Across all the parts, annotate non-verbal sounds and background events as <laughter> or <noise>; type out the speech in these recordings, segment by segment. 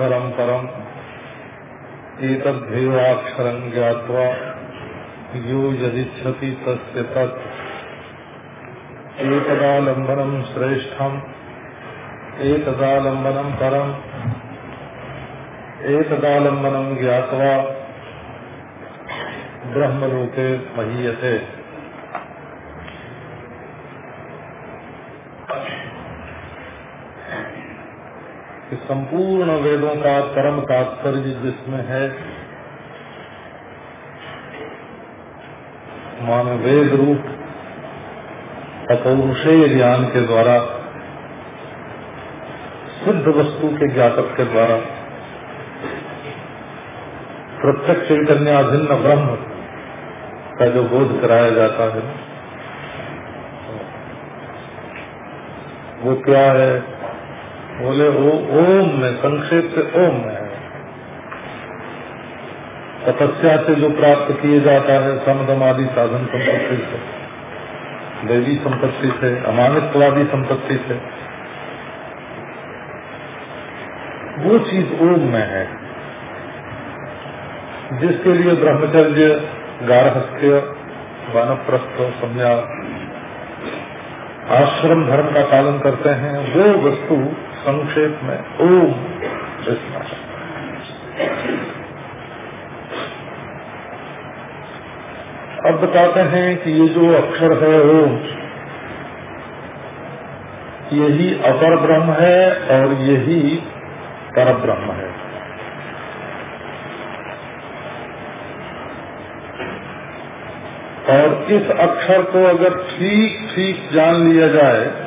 एतद्धेवाक्षरम परम। एतद्धेवाक्षरं ज्ञावा यो यदिच्छति तस्य श्रेष्ठम एतदालम्बनम परम। एतदालम्बनम ज्ञावा ब्रह्मलोके महीयते कि संपूर्ण वेदों का परम तात्पर्य जिसमें है, मान वेद रूप अपौरुषेय ज्ञान के द्वारा, सिद्ध वस्तु के ज्ञातक के द्वारा, प्रत्यक्ष चैतन्याभिन्न ब्रह्म का जो बोध कराया जाता है, वो क्या है? बोले वो ओम में संक्षेप से ओम में है। तपस्या से जो प्राप्त किए जाता है, समदम आदि साधन संपत्ति से। देवी संपत्ति से अमानित्वादी संपत्ति से। वो चीज़ ओम में है, जिसके लिए ब्रह्मचर्य, गारहस्थ्य, वानप्रस्थ संज्ञा आश्रम धर्म का पालन करते हैं, वो वस्तु संक्षेप में, ओम अब बताते हैं कि ये जो अक्षर है ओम, यही अपर ब्रह्म है और यही पर ब्रह्म है। और इस अक्षर को अगर ठीक ठीक जान लिया जाए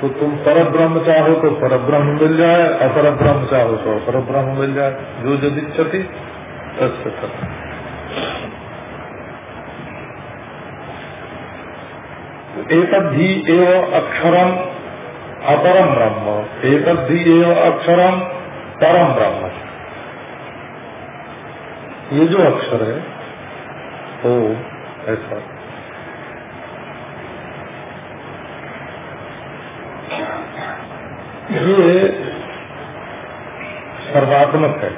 तो तुम पर ब्रह्म चाहो तो पर ब्रह्म मिल जाए अपर ब्रह्म चाहो तो अपर ब्रह्म मिल जाए। जो यदि क्षति एक ही एव अक्षरम अपरम ब्रह्म। एक ही एव अक्षरम परम ब्रह्म। ये जो अक्षर है वो ऐसा। ये सर्वात्मक है।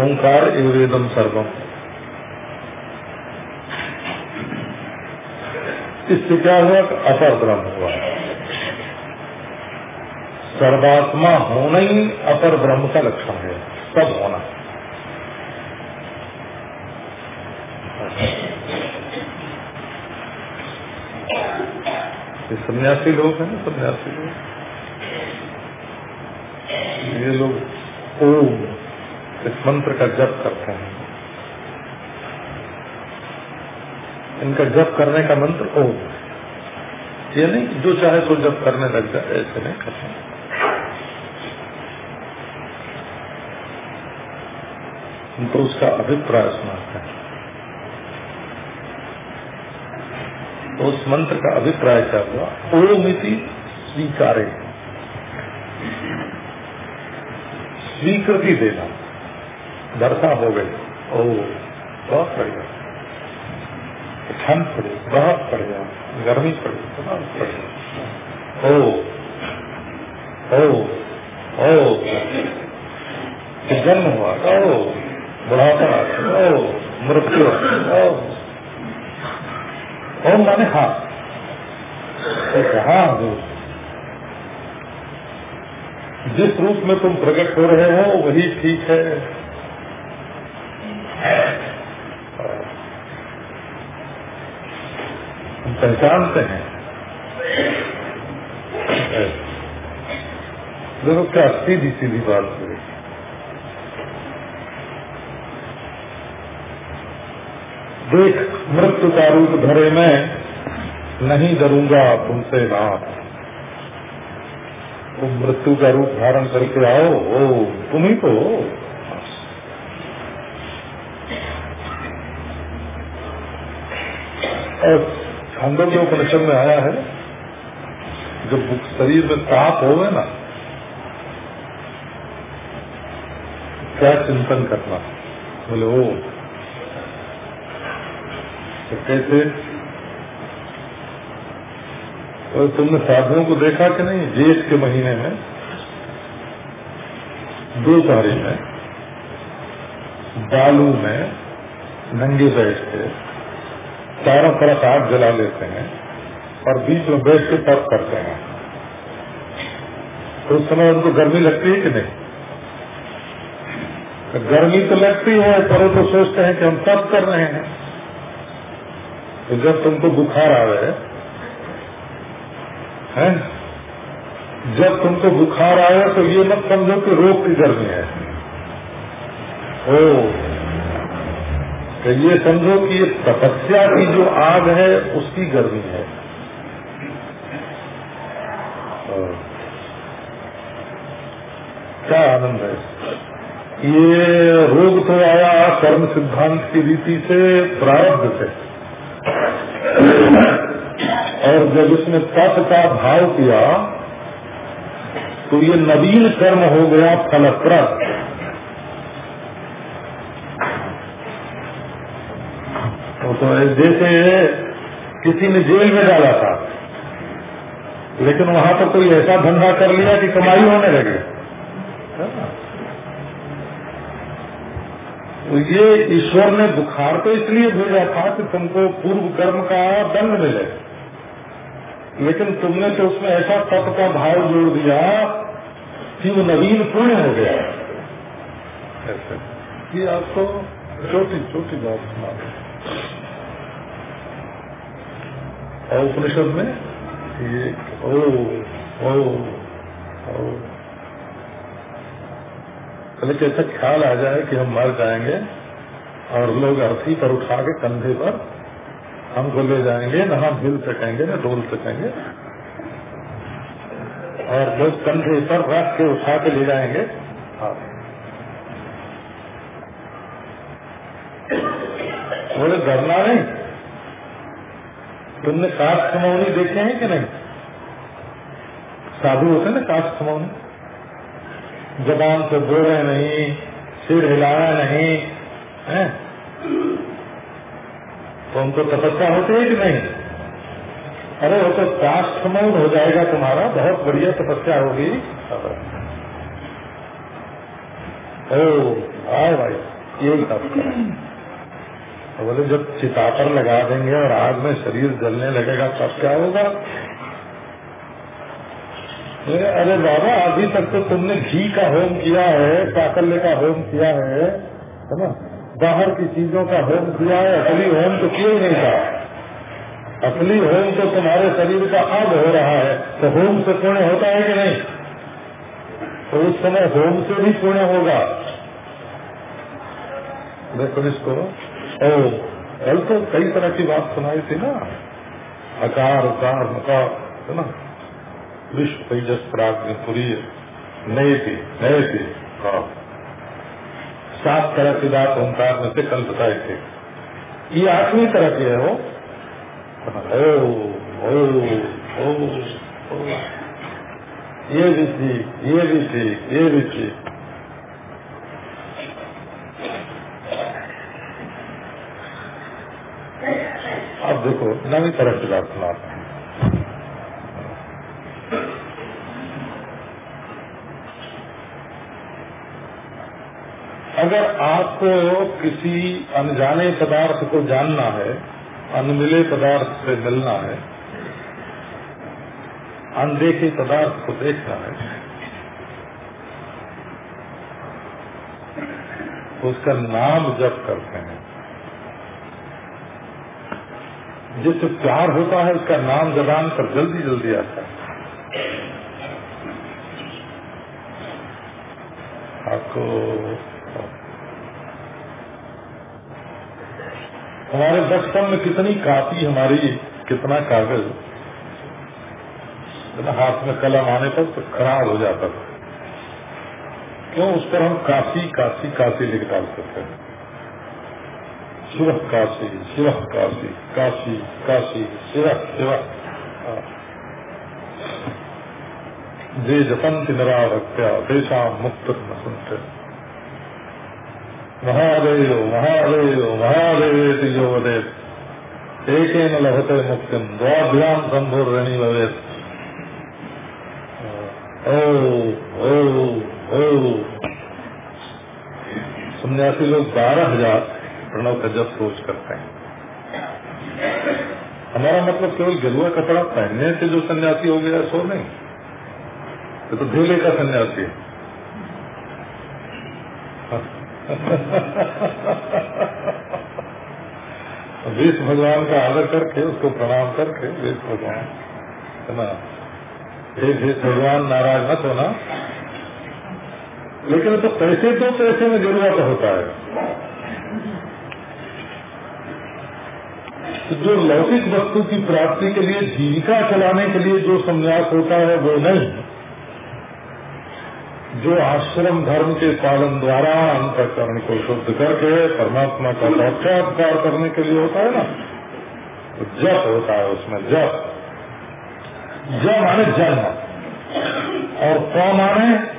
ओंकार एवेदम सर्वम। इससे क्या हुआ? अपर ब्रह्म हुआ। सर्वात्मा होना ही अपर ब्रह्म का लक्षण है। सब होना। सन्यासी लोग हैं सन्यासी लोग। ये लोग ओम इस मंत्र का जप करते हैं। इनका जप करने का मंत्र ओम ये नहीं, जो चाहे तो जप करने लग जाए, ऐसे नहीं करते। तो उसका अभिप्राय सुनाते हैं। तो उस मंत्र का अभिप्राय क्या हुआ? ओम इति स्वीकारे स्वीकृति देना। वर्षा हो गई ओ, बहुत बढ़िया। ठंड पड़ी बहुत बढ़िया गर्मी पड़ी बहुत बढ़िया ओ ओ ओ जन्म हुआ, ओ, बुढ़ापा, ओ, मृत्यु, ओ। माने हाँ हाँ। जिस रूप में तुम प्रकट हो रहे हो, वही ठीक है। हम पहचानते हैं। देखो, क्या सीधी सीधी बात है देख, मृत्यु का रूप धरे में, नहीं डरूँगा तुमसे बात तो मृत्यु का रूप धारण करके आओ। ओ, तुम ही तो और छांदोग्य उपनिषद में आया है, जब शरीर में ताप हो गए ना, क्या चिंतन करना? बोले, ओ तो कैसे और तुमने साधुओं को देखा कि नहीं? जेठ के महीने में दो तारीख में बालू में नंगे बैठ के चारों तरफ़ आग जला लेते हैं और बीच में बैठ के तप करते हैं। तो उस समय उनको गर्मी लगती है कि नहीं? तो गर्मी तो लगती है, पर तो सोचते हैं कि हम तप कर रहे हैं। तो जब तुमको बुखार आ रहे है जब तुमको बुखार आया तो ये मत समझो कि रोग की गर्मी है। ओ तो ये समझो कि ये तपस्या की जो आग है, उसकी गर्मी है। क्या आनंद है। ये रोग तो आया कर्म सिद्धांत की रीति से, प्रारब्ध से। और जब उसने तप का भाव किया तो ये नवीन कर्म हो गया फलप्रद। तो जैसे किसी ने जेल में डाला था, लेकिन वहाँ पर कोई ऐसा धंधा कर लिया कि कमाई होने लगे। तो ये ईश्वर ने बुखार तो इसलिए भेजा था कि तुमको पूर्व कर्म का दंड मिले। लेकिन तुमने तो उसमें ऐसा तप का भाव जोड़ दिया कि वो नवीन पूर्ण हो गया ऐसे। ये आपको छोटी छोटी बात सुना और उपनिषद में ये ओ ओ ओ पहले कैसा ख्याल आ जाए कि हम मर जाएँगे और लोग अर्थी पर उठा के कंधे पर हमको ले जाएँगे, न हम हिल सकेंगे, न डोल सकेंगे। और लोग कंधे पर रख के उठा के ले जाएँगे। बोले, डरना नहीं। तुमने काश खमौनी देखे हैं कि नहीं? साधु होते ना काश खमौनी जबान से बोले नहीं, सिर हिलाया नहीं, है? तो उनको तपस्या होती है कि नहीं? अरे, वो तो खमौन हो जाएगा तुम्हारा, बहुत बढ़िया तपस्या होगी। ओ भाई यही तपस्या तो बोले, जब चिता पर लगा देंगे और आग में शरीर जलने लगेगा, तब क्या होगा? अरे बाबा, अभी तक तो तुमने घी का होम किया है, काकल्य का होम किया है है ना? बाहर की चीज़ों का होम किया है, असली होम तो किए नहीं था। असली होम तो तुम्हारे शरीर का अब हो रहा है तो होम से पुण्य होता है कि नहीं? तो उस समय होम से भी पुण्य होगा। देखो इसको, ओ, कल तो कई तरह की बात सुनाई थी ना। अकार, उकार, मकार, है ना? विश्व तेजस प्राग्ञ पुरी नए थी नए थी सात तरह की बात ओंकार में से कल बताए थे ये आठवीं तरह की है वो। ये भी ये भी ये भी अब देखो, नवी तरह की बात सुनाते हैं अगर आपको किसी अनजाने पदार्थ को जानना है, अनमिले पदार्थ से मिलना है, अनदेखे पदार्थ को देखना है तो उसका नाम जप करते हैं। जिससे प्यार होता है, उसका नाम जबान पर जल्दी जल्दी आता है। आपको हमारे बचपन में कितनी कापी हमारी, कितना कागज़ हाथ में कलम आने पर तो खराब हो जाता था। क्यों? उस पर हम काशी काशी काशी लिख डालते थे। शिव काशी शिव काशी काशी काशी शिव शिव जे जपंति निरावत्या देशा मुक्त न सुनते। महादेव महादेव महादेव जो वदेत एक न लभते मुक्ति द्वाभ्याम संभूर्णी भवेत। ओ ओ सन्यासी लोग बारह हज़ार प्रणव का जब सोच करते हैं। हमारा मतलब केवल गेरुआ कपड़ा पहनने से जो सन्यासी हो गया, सो नहीं। तो ढेले का सन्यासी है। <laughs> वेश भगवान का आदर करके उसको प्रणाम करके वेश भगवान, है ना? हे भगवान, नाराज़ मत होना। लेकिन तो पैसे तो पैसे में ज़रूरत होता है। तो जो लौकिक वस्तु की प्राप्ति के लिए जीविका चलाने के लिए जो संन्यास होता है, वो नहीं। जो आश्रम धर्म के पालन द्वारा अंतकरण को शुद्ध करके परमात्मा का साक्षात्कार करने के लिए होता है ना? तो जप होता है उसमें जप। जप माने जन्म। और कौन माने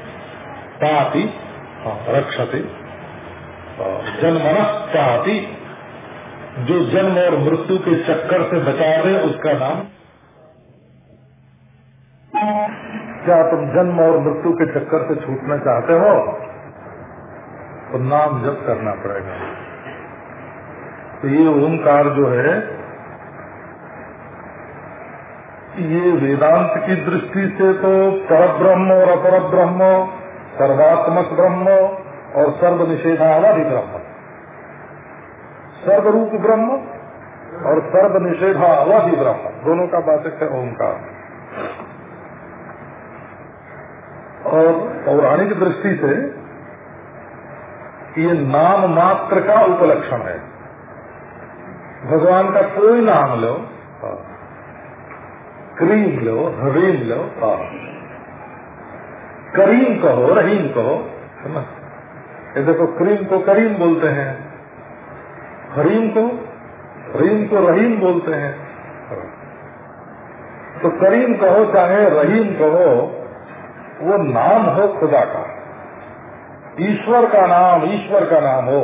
हाँ, रक्षति। जन्म पाति जो जन्म और मृत्यु के चक्कर से बचा दे उसका नाम क्या तुम जन्म और मृत्यु के चक्कर से छूटना चाहते हो? तो नाम जप करना पड़ेगा। तो ये ओंकार जो है, ये वेदांत की दृष्टि से तो पर ब्रह्म और अपर ब्रह्म सर्वात्मक ब्रह्म और सर्व निषेधावधि ब्रह्म सर्वरूप ब्रह्म और सर्व निषेधा अवधि ब्रह्म दोनों का वाचक है ओंकार। और पौराणिक दृष्टि से ये नाम मात्र का उपलक्षण है। भगवान का कोई नाम लो क्रीम लो, हरीम लो करीम कहो, रहीम कहो, है ना? ये देखो, क्रीम को करीम बोलते हैं, हरीम को रहीम को रहीम बोलते हैं। तो करीम कहो, चाहे रहीम कहो वो नाम हो खुदा का। ईश्वर का नाम, ईश्वर का नाम हो।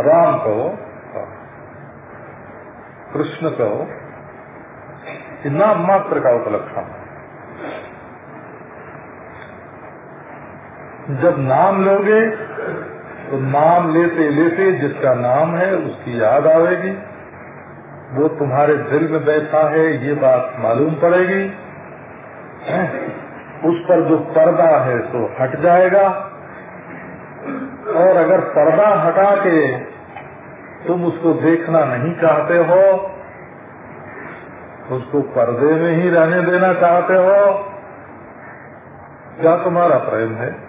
राम कहो कृष्ण कहो नाम मात्र का उपलक्षण जब नाम लोगे तो नाम लेते लेते जिसका नाम है, उसकी याद आवेगी। वो तुम्हारे दिल में बैठा है, ये बात मालूम पड़ेगी। उस पर जो पर्दा है तो हट जाएगा। और अगर पर्दा हटा के तुम उसको देखना नहीं चाहते हो, उसको पर्दे में ही रहने देना चाहते हो, क्या तुम्हारा प्रेम है?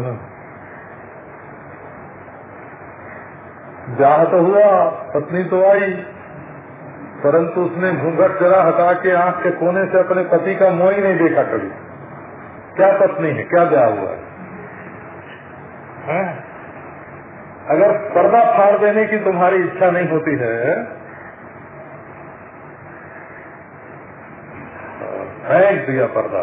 ना? तो हुआ, पत्नी तो आई। परंतु उसने घूंघट जरा हटा के आँख के कोने से अपने पति का मुँह ही नहीं देखा कभी। क्या पत्नी है? क्या ब्याह हुआ है? अगर पर्दा फाड़ देने की तुम्हारी इच्छा नहीं होती है, फेंक दिया पर्दा।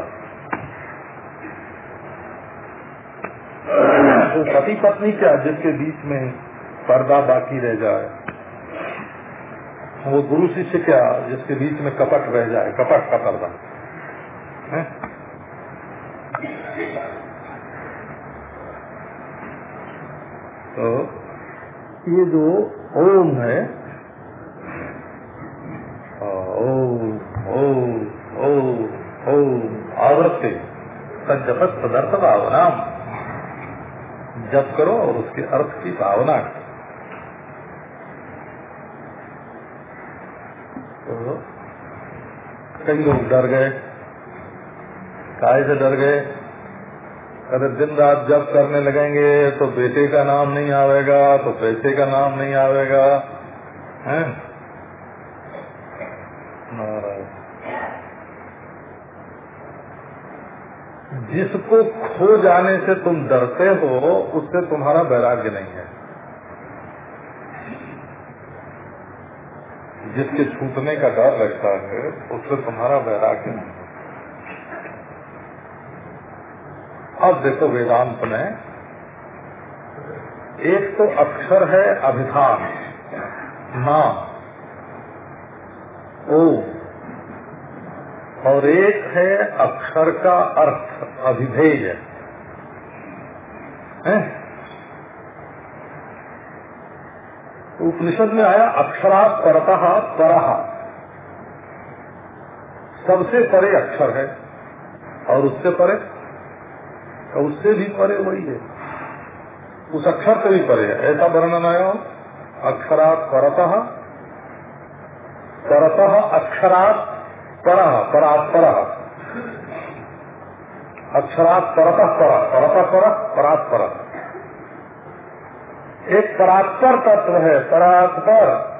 तो पति पत्नी क्या जिसके बीच में पर्दा बाकी रह जाए? वो गुरु शिष्य क्या, जिसके बीच में कपट रह जाए, कपट का पर्दा? तो ये जो ओम है ओम आवृत्ति भावना जप करो और उसके अर्थ की भावना तो कई लोग डर गए। काय से डर गए? अगर दिन रात जब करने लगेंगे तो बेटे का नाम नहीं आवेगा तो पैसे का नाम नहीं आवेगा। हैं? जिसको खो जाने से तुम डरते हो, उससे तुम्हारा वैराग्य नहीं है। जिसके छूटने का डर लगता है, उससे तुम्हारा वैराग्य नहीं अब देखो वेदांत में एक तो अक्षर है अभिधान, नाम, ओ, और एक है अक्षर का अर्थ, अभिधेय। है? उपनिषद में आया, अक्षरा परतः परहा सबसे परे अक्षर है, और उससे परे? तो उससे भी परे वही है। उस अक्षर से भी परे है। ऐसा वर्णन आया अक्षरात परतः परतः अक्षरात पर परात्पर अक्षरात परत पर परत पर परात्पर एक परात्पर तत्व है, परात्पर।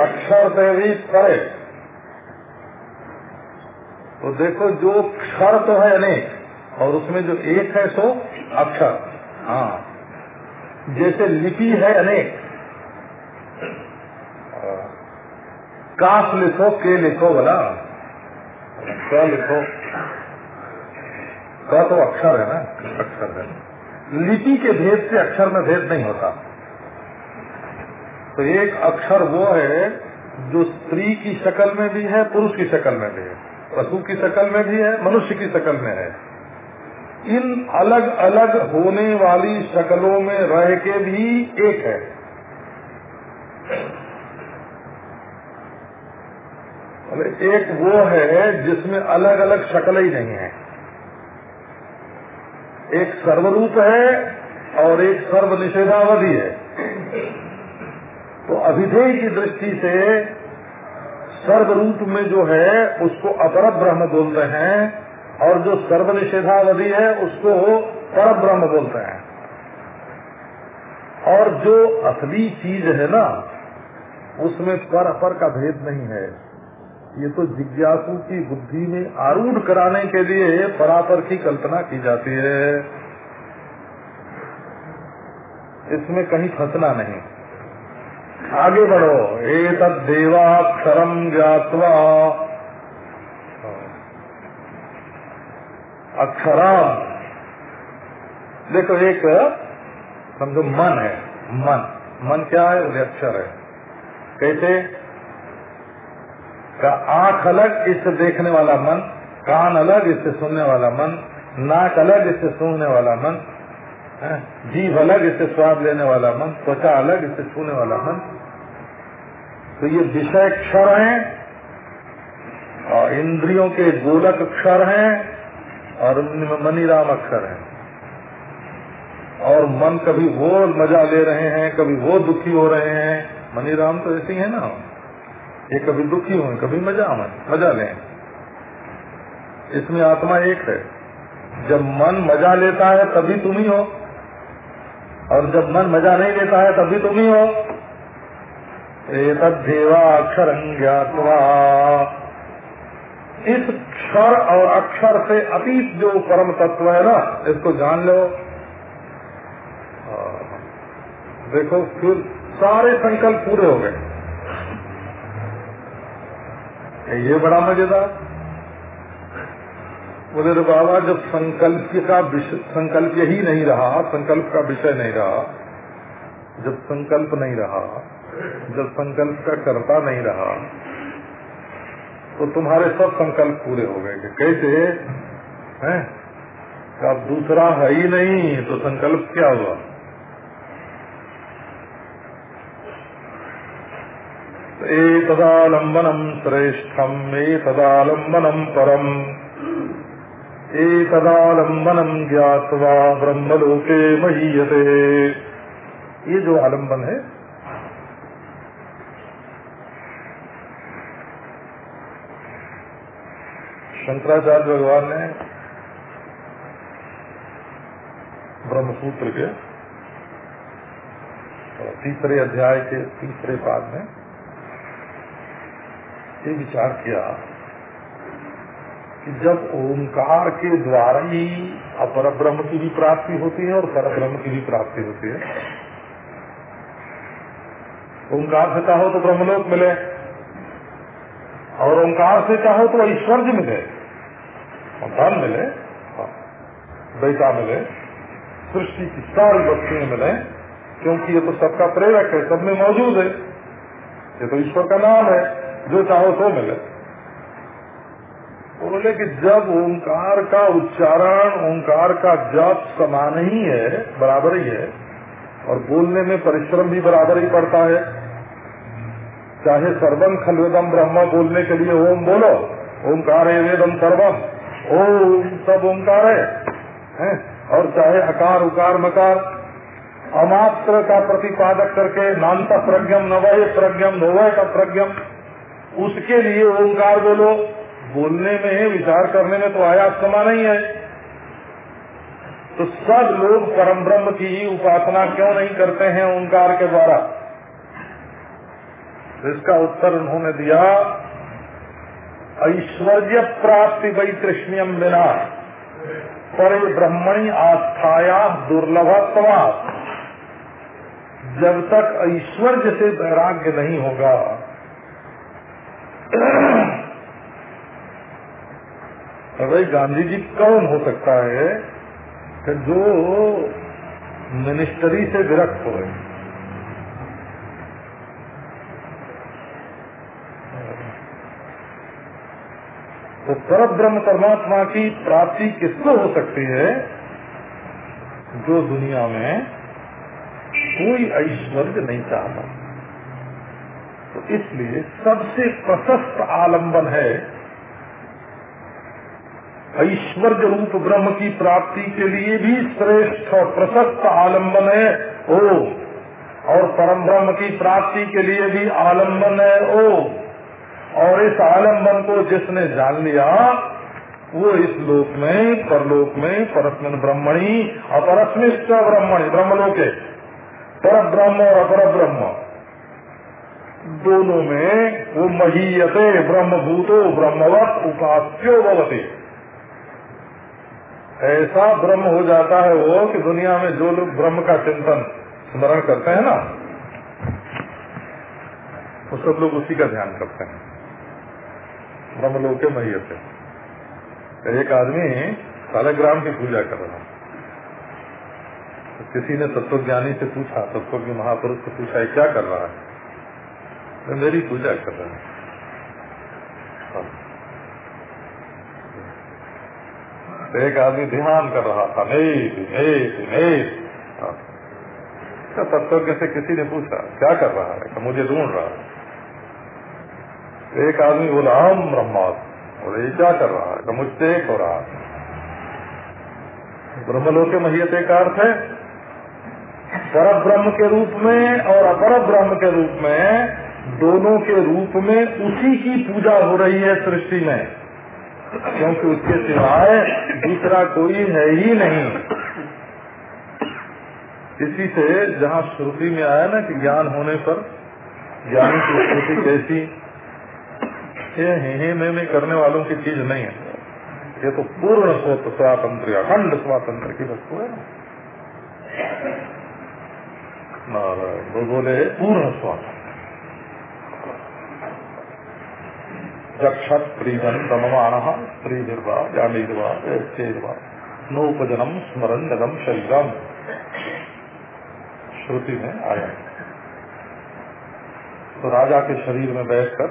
अक्षर से भी परे। तो देखो जो क्षर तो है अनेक, और उसमें जो एक है सो अक्षर। हाँ। जैसे लिपि है अनेक। काफ लिखो, के लिखो बोला। क लिखो। क तो अक्षर है ना, अक्षर है। लिपि के भेद से अक्षर में भेद नहीं होता। तो एक अक्षर वो है, जो स्त्री की शक्ल में भी है, पुरुष की शक्ल में भी है। पशु की शक्ल में भी है, मनुष्य की शक्ल में है। इन अलग अलग होने वाली शक्लों में रह के भी एक है। एक वो है जिसमें अलग अलग शक्ल ही नहीं है। एक सर्वरूप है और एक सर्व निषेधावधि है। तो अभिधेय की दृष्टि से सर्वरूप में जो है, उसको अपर ब्रह्म बोलते हैं और जो सर्व निषेधावधि है, उसको पर ब्रह्म बोलते हैं। और जो असली चीज़ है ना, उसमें पर अपर का भेद नहीं है। ये तो जिज्ञासु की बुद्धि में आरूढ़ कराने के लिए परापर की कल्पना की जाती है। इसमें कहीं फंसना नहीं। आगे बढ़ो। एक देवाक्षरम ज्ञातवा। अक्षरम। देखो, एक समझो, मन है। मन। मन क्या है? अक्षर है। कैसे? का आँख अलग, इससे देखने वाला मन, कान अलग, इससे सुनने वाला मन, नाक अलग, इससे सूंघने वाला मन जीभ अलग, इससे स्वाद लेने वाला मन, त्वचा अलग, इससे छूने वाला मन। तो ये विषय क्षर हैं, और इंद्रियों के गोलक अक्षर हैं, और मनीराम अक्षर हैं। और मन कभी वो मज़ा ले रहे हैं, कभी वो दुखी हो रहे हैं। मनीराम तो ऐसे ही है ना? ये कभी दुखी हुए कभी मज़ा में मज़ा लें। इसमें आत्मा एक है। जब मन मज़ा लेता है, तभी तुम ही हो। और जब मन मज़ा नहीं लेता है, तभी तुम ही हो। देवा अक्षर ज्ञातवा इस क्षर और अक्षर से अतीत जो परम तत्व है ना, इसको जान लो। देखो, फिर सारे संकल्प पूरे हो गए। ये बड़ा मज़ेदार। बोले तो बाबा, जब संकल्प का संकल्प ही नहीं रहा, संकल्प का विषय नहीं रहा, जब संकल्प नहीं रहा, जब संकल्प का कर्ता नहीं रहा तो तुम्हारे सब संकल्प पूरे हो गए। कैसे? हैं? अब दूसरा है ही नहीं तो संकल्प क्या हुआ? एतदालम्बनम श्रेष्ठम एतदालम्बनम परम। एतदालम्बनम ज्ञातवा ब्रह्मलोके महीयते। ये जो आलंबन है, शंकराचार्य भगवान ने ब्रह्मसूत्र के तीसरे अध्याय के तीसरे पाद में ये विचार किया कि जब ओंकार के द्वारा ही अपर ब्रह्म की भी प्राप्ति होती है और पर ब्रह्म की भी प्राप्ति होती है। ओंकार से चाहो तो ब्रह्मलोक मिले और ओंकार से चाहो तो ऐश्वर्य मिले धन मिले बैठा मिले, सृष्टि की सारी वस्तुएँ मिले, क्योंकि ये तो सबका प्रेरक है, सब में मौजूद है। ये तो ईश्वर का नाम है। जो चाहो सो मिले बोले कि जब ओंकार का उच्चारण ओंकार का जप समान ही है बराबर ही है और बोलने में परिश्रम भी बराबर ही पड़ता है चाहे सर्वम खलवेदम ब्रह्म बोलने के लिए ओम बोलो ओंकार है वेदम सर्वम ओम सब ओंकार है, है? और चाहे अकार उकार मकार अमात्र का प्रतिपादक करके नान्त प्रज्ञम नवय प्रज्ञम नोवय का प्रज्ञम उसके लिए ओंकार बोलो। बोलने में विचार करने में तो आयात समा नहीं है। तो सब लोग परम ब्रह्म की ही उपासना क्यों नहीं करते हैं ओंकार के द्वारा? तो इसका उत्तर उन्होंने दिया, ऐश्वर्य प्राप्ति वैतृष्ण्यम बिना परे ब्रह्मणी आस्थाया दुर्लभत्वा जब तक ऐश्वर्य से वैराग्य नहीं होगा भाई गांधी जी कौन हो सकता है कि जो मिनिस्ट्री से विरक्त हो तो पर ब्रह्म परमात्मा की प्राप्ति किसको हो सकती है? जो दुनिया में कोई ऐश्वर्य नहीं चाहता। तो इसलिए सबसे प्रशस्त आलंबन है ऐश्वर्य रूप ब्रह्म की प्राप्ति के लिए भी श्रेष्ठ और प्रशस्त आलंबन है, ओ। और परम ब्रह्म की प्राप्ति के लिए भी आलंबन है, ओ। और इस आलंबन को जिसने जान लिया, वो इस लोक में, परलोक में परस्मिन ब्रह्मणी अपरस्मिष्ट ब्रह्मणी, ब्रह्मलोके। पर ब्रह्म और अपर ब्रह्म दोनों में वो महीयते ब्रह्मभूतो ब्रह्मवत उपास्यो भवती। ऐसा ब्रह्म हो जाता है वो कि दुनिया में जो लोग ब्रह्म का चिंतन, स्मरण करते हैं ना, वो सब लोग उसी का ध्यान करते हैं। ब्रह्म लोग के महीयते। एक आदमी सालग्राम की पूजा कर रहा किसी ने तत्वज्ञानी से पूछा तत्व के महापुरुष से पूछा क्या कर रहा है? मैं मेरी पूजा कर रहा हूँ। तो एक आदमी ध्यान कर रहा था, नहीं नहीं नहीं। तो तत्वज्ञ से किसी ने पूछा, क्या कर रहा है? तो मुझे ढूंढ रहा है। एक आदमी बोला, हम ब्रह्मास्म बोले, ये क्या कर रहा है? तो मुझसे एक हो रहा है। ब्रह्मलोक के महियत एक अर्थ है। पर ब्रह्म के रूप में और अपर ब्रह्म के रूप में दोनों के रूप में उसी की पूजा हो रही है सृष्टि में। क्योंकि उसके सिवाय दूसरा कोई है ही नहीं। इसी से जहाँ श्रुति में आया ना कि ज्ञान होने पर ज्ञानी की स्थिति कैसी? ये हे में, में करने वालों की चीज़ नहीं है। ये तो पूर्ण स्वातंत्र अखंड स्वातंत्र की वस्तु है। ना बोले पूर्ण स्वातंत्र जक्षत प्रीजन रममाण स्त्रीर्वा जानीर्वा चेर्वा नोपजनम स्मरण जगम शरीरम श्रुति में आया। तो राजा के शरीर में बैठकर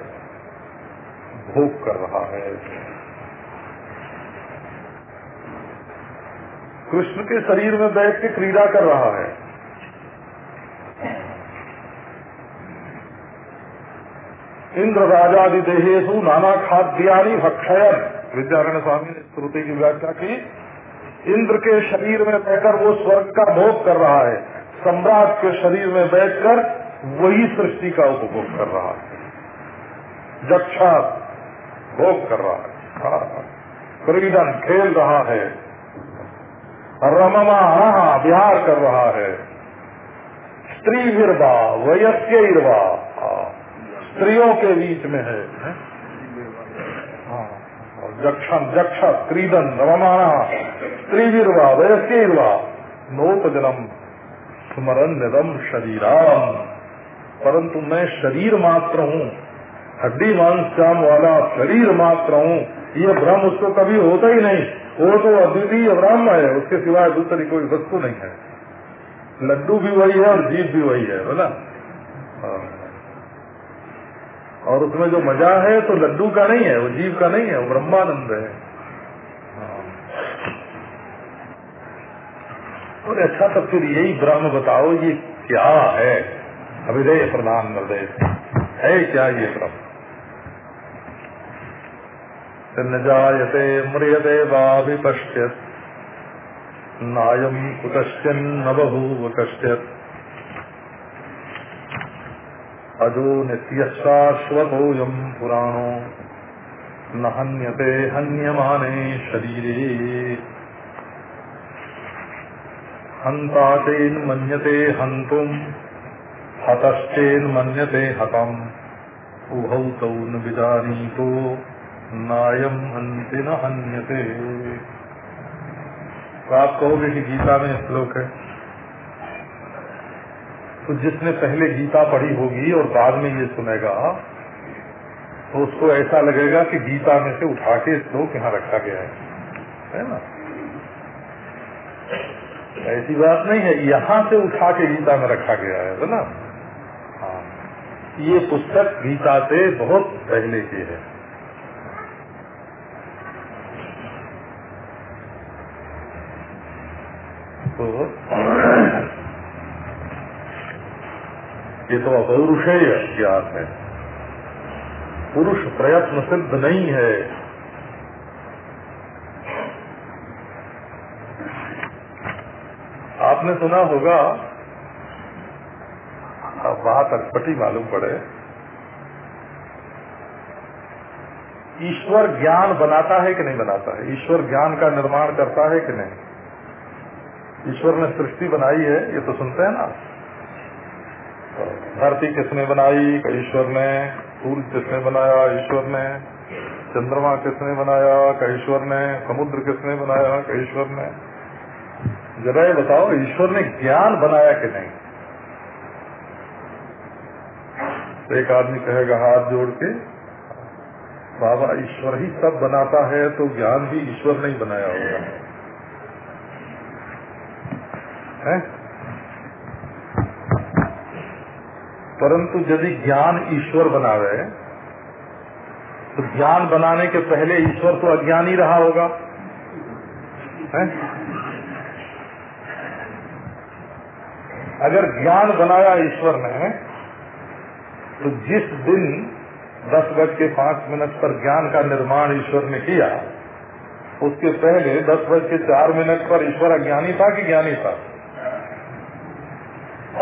भोग कर रहा है। कृष्ण के शरीर में बैठ के क्रीड़ा कर रहा है। इंद्र राजादि देहेशु नाना खाद्यानी भक्षयन। विद्यारण स्वामी ने श्रुति की व्याख्या की। इंद्र के शरीर में बैठकर वो स्वर्ग का भोग कर रहा है। सम्राट के शरीर में बैठकर वही सृष्टि का उपभोग कर रहा है। जक्षा भोग कर रहा है। हाँ। क्रीडन खेल रहा है। रमा विहार कर रहा है। स्त्री विरवा वयस्क स्त्रियों के बीच में है हाँ। जक्षण जक्ष क्रीडन रमाना स्त्रीवीरवा वयस्कीर्वा, नोपजनम स्मरण निदम शरीराम परंतु मैं शरीर मात्र हूँ, हड्डी, मांस चाम वाला शरीर मात्र हूँ। ये भ्रम उसको कभी होता ही नहीं। वो तो अद्वितीय ब्रह्म है, उसके सिवाय दूसरी कोई वस्तु नहीं है। लड्डू भी वही है और जीव भी वही है बोला। और उसमें जो मज़ा है तो लड्डू का नहीं है, वो जीव का नहीं है, वो ब्रह्मानंद है। हाँ। और अच्छा तो फिर यही ब्रह्म बताओ, ये क्या है? अभिदय प्रधान निर्देश है क्या ये ब्रह्म? न जायते, म्रियते वाभिपश्यत नायम कुतश्चन्न बभूव कश्चित। अजो नित्यशाश्वतोऽयम् पुराणो। न हन्यते हन्यमाने शरीरे। हन्ता चेन्मन्यते हन्तुम् हतश्चेन्मन्यते हतम्। उभौ तौ न विजानीतो नायम हन्ति न हन्यते। तो आप कहोगे कि गीता में श्लोक है। तो जिसने पहले गीता पढ़ी होगी और बाद में ये सुनेगा तो उसको ऐसा लगेगा कि गीता में से उठा के श्लोक यहाँ रखा गया है। है ना? ऐसी बात नहीं है, यहाँ से उठा के गीता में रखा गया है ना? हाँ। ये पुस्तक गीता से बहुत पहले की है। तो ये तो अपौरुषेय ज्ञान है। पुरुष प्रयत्न सिद्ध नहीं है। आपने सुना होगा बात अटपटी मालूम पड़े, ईश्वर ज्ञान बनाता है कि नहीं बनाता है? ईश्वर ज्ञान का निर्माण करता है कि नहीं? ईश्वर ने सृष्टि बनाई है, ये तो सुनते हैं ना धरती किसने बनाई? ईश्वर ने। सूर्य किसने बनाया? ईश्वर ने। चंद्रमा किसने बनाया? ईश्वर ने। समुद्र किसने बनाया? ईश्वर ने। जरा ये बताओ, ईश्वर ने ज्ञान बनाया कि नहीं? एक आदमी कहेगा, हाथ जोड़ के, बाबा ईश्वर ही सब बनाता है तो ज्ञान भी ईश्वर ने ही बनाया होगा। है? परंतु यदि ज्ञान ईश्वर बनावे तो ज्ञान बनाने के पहले ईश्वर तो अज्ञान ही रहा होगा है? अगर ज्ञान बनाया ईश्वर ने तो जिस दिन दस बज के पाँच मिनट पर ज्ञान का निर्माण ईश्वर ने किया, उसके पहले दस बज के चार मिनट पर ईश्वर अज्ञानी था कि ज्ञानी था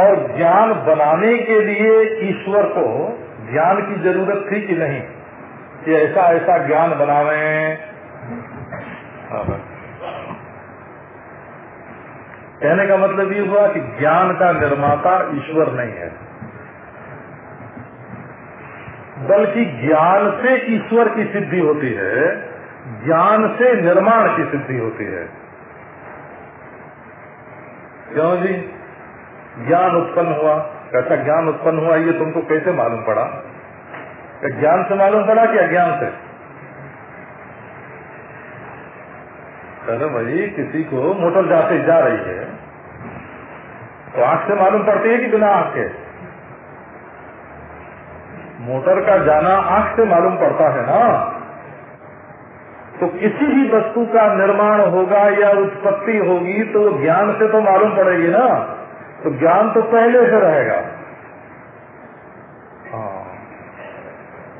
और ज्ञान बनाने के लिए ईश्वर को ज्ञान की ज़रूरत थी कि नहीं? कि ऐसा ऐसा ज्ञान बनावे हाँ, कहने का मतलब ये हुआ कि ज्ञान का निर्माता ईश्वर नहीं है। बल्कि ज्ञान से ईश्वर की सिद्धि होती है ज्ञान से निर्माण की सिद्धि होती है। क्यों जी? ज्ञान उत्पन्न हुआ। कैसा ज्ञान उत्पन्न हुआ ये तुमको कैसे मालूम पड़ा? ज्ञान से मालूम पड़ा कि अज्ञान से? अरे भाई, किसी को मोटर जाते जा रही है तो आँख से मालूम पड़ती है कि बिना आँख के? मोटर का जाना आँख से मालूम पड़ता है ना? तो किसी भी वस्तु का निर्माण होगा या उत्पत्ति होगी तो ज्ञान से तो मालूम पड़ेगी ना? तो ज्ञान तो पहले से रहेगा। हाँ।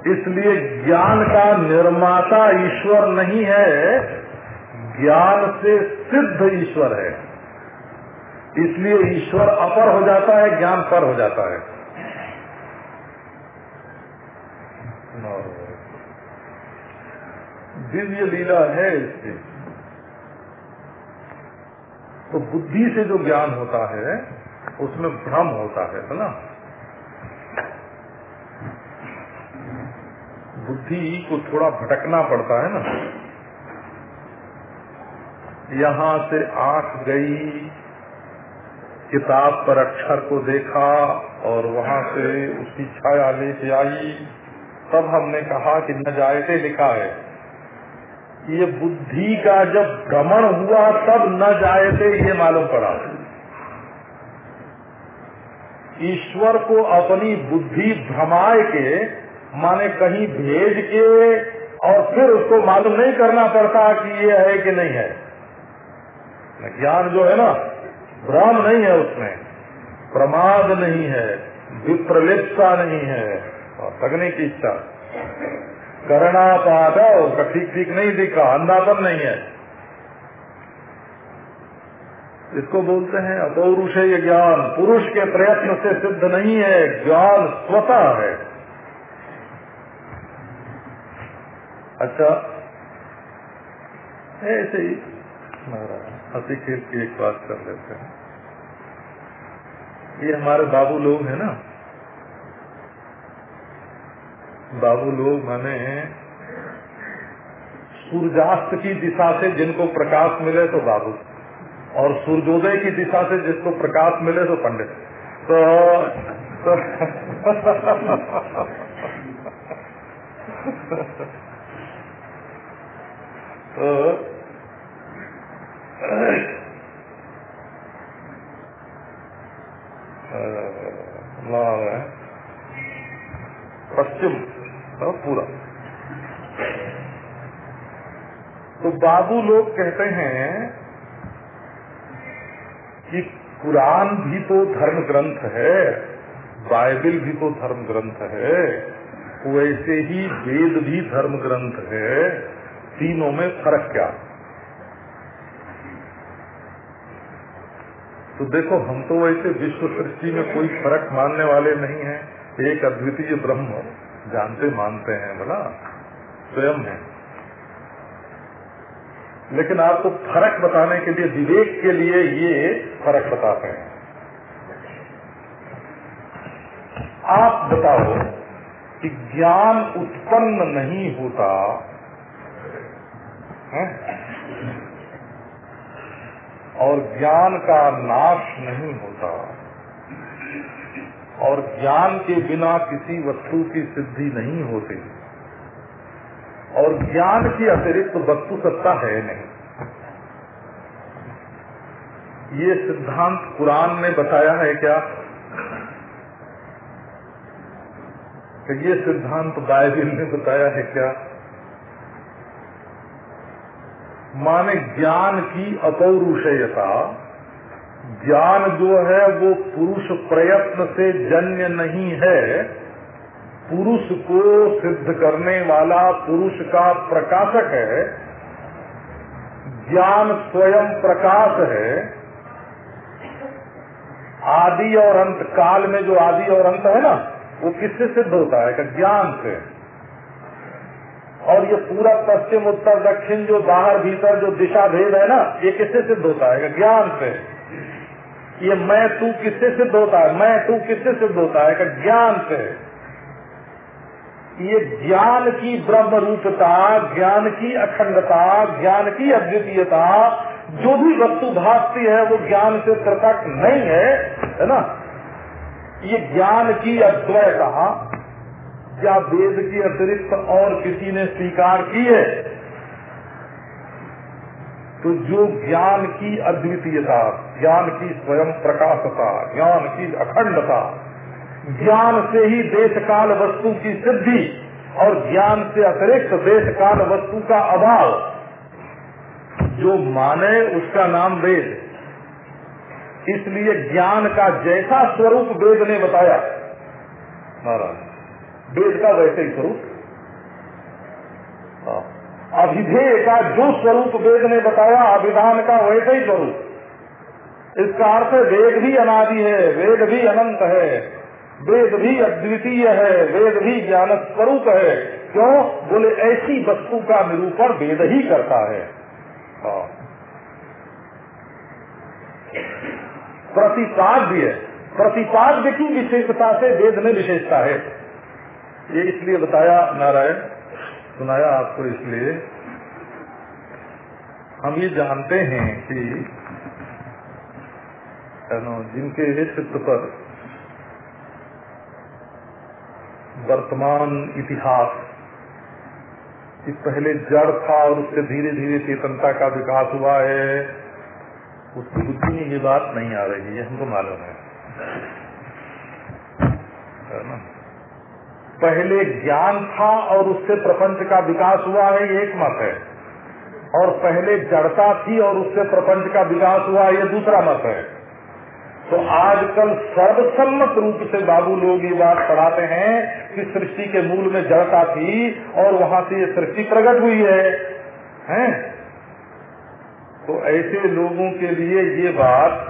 इसलिए ज्ञान का निर्माता ईश्वर नहीं है, ज्ञान से सिद्ध ईश्वर है। इसलिए ईश्वर अपर हो जाता है, ज्ञान पर हो जाता है। दिव्य लीला है इसकी। तो बुद्धि से जो ज्ञान होता है उसमें भ्रम होता है है ना? बुद्धि को थोड़ा भटकना पड़ता है ना? यहाँ से आँख गई, किताब पर अक्षर को देखा और वहाँ से उसकी छाया लेके आई। तब हमने कहा कि न जायते लिखा है। ये बुद्धि का जब भ्रमण हुआ, तब न जायते ये मालूम पड़ा। ईश्वर को अपनी बुद्धि भ्रमाए के, माने कहीं भेज के, और फिर उसको मालूम नहीं करना पड़ता कि ये है कि नहीं है। ज्ञान जो है ना, भ्रम नहीं है उसमें। प्रमाद नहीं है विप्रलिप्ता नहीं है, और तगने की इच्छा। करना पादा उसका ठीक ठीक नहीं दिखा, अंधापन नहीं है। इसको बोलते हैं अपौरुष है ज्ञान। पुरुष के प्रयत्न से सिद्ध नहीं है, ज्ञान स्वतः है। अच्छा ऐसे ही हँसी खेल की एक बात कर लेते हैं। ये हमारे बाबू लोग हैं ना? बाबू लोग माने सूर्यास्त की दिशा से जिनको प्रकाश मिले तो बाबू। और सूर्योदय की दिशा से जिसको प्रकाश मिले तो पंडित। तो, तो, <laughs> तो पश्चिम पूरा। तो बाबू लोग कहते हैं कि कुरान भी तो धर्म ग्रंथ है, बाइबल भी तो धर्म ग्रंथ है, वैसे ही वेद भी धर्म ग्रंथ है, तीनों में फ़र्क क्या? तो देखो, हम तो वैसे विश्व सृष्टि में कोई फ़र्क मानने वाले नहीं हैं, एक अद्वितीय ब्रह्म जानते मानते हैं बोला स्वयं है। लेकिन आपको फ़र्क बताने के लिए, विवेक के लिए ये फ़र्क बताते हैं आप बताओ कि ज्ञान उत्पन्न नहीं होता, है? और ज्ञान का नाश नहीं होता, और ज्ञान के बिना किसी वस्तु की सिद्धि नहीं होती और ज्ञान की अतिरिक्त वस्तु सत्ता है नहीं। ये सिद्धांत कुरान ने बताया है क्या? ये सिद्धांत बाइबिल ने बताया है क्या? माने ज्ञान की अपौरुषयता, ज्ञान जो है वो पुरुष प्रयत्न से जन्य नहीं है पुरुष को सिद्ध करने वाला पुरुष का प्रकाशक है, ज्ञान स्वयं प्रकाश है। आदि और अंत, काल में जो आदि और अंत है ना, वो किससे सिद्ध होता है? ज्ञान से। और ये पूरा पश्चिम, उत्तर, दक्षिण, जो बाहर, भीतर, जो दिशा भेद है ना, ये किससे सिद्ध होता है? ज्ञान से। ये मैं, तू किससे सिद्ध होता है? मैं, तू किससे सिद्ध होता है? ज्ञान से। ये ज्ञान की ब्रह्म रूपता ज्ञान की अखंडता, ज्ञान की अद्वितीयता, जो भी वस्तु भागती है, वो ज्ञान से प्रकट नहीं है है ना? ये ज्ञान की अद्वैता क्या वेद के अतिरिक्त और किसी ने स्वीकार की है? तो जो ज्ञान की अद्वितीयता, ज्ञान की स्वयं प्रकाशता, ज्ञान की अखंडता ज्ञान से ही देश काल वस्तु की सिद्धि और ज्ञान से अतिरिक्त देश काल वस्तु का अभाव। जो माने उसका नाम वेद। इसलिए ज्ञान का जैसा स्वरूप वेद ने बताया। महाराज वेद का वैसे ही स्वरूप। हाँ। अभिधेय का जो स्वरूप वेद ने बताया, अभिधान का वैसे ही स्वरूप। इसका अर्थ वेद भी अनादि है, वेद भी अनंत है। वेद भी अद्वितीय है, वेद भी ज्ञान स्वरूप है। क्यों? बोले, ऐसी वस्तु का निरूपण वेद ही करता है। हाँ। प्रतिपाद्य प्रतिपाद्य की विशेषता से वेद में विशेषता है। ये इसलिए बताया नारायण, सुनाया आपको इसलिए। हम ये जानते हैं कि जिनके चित्र पर वर्तमान इतिहास। कि पहले जड़ था और उससे धीरे धीरे चेतनता का विकास हुआ है। उसकी बुद्धि में ये बात नहीं आ रही है हमको मालूम है। पहले ज्ञान था और उससे प्रपंच का विकास हुआ है, ये एक मत है। और पहले जड़ता थी और उससे प्रपंच का विकास हुआ, ये दूसरा मत है। तो आजकल सर्वसम्मत रूप से बाबू लोग ये बात पढ़ाते हैं कि सृष्टि के मूल में जड़ता थी और वहाँ से ये सृष्टि प्रकट हुई है। हैं? तो ऐसे लोगों के लिए ये बात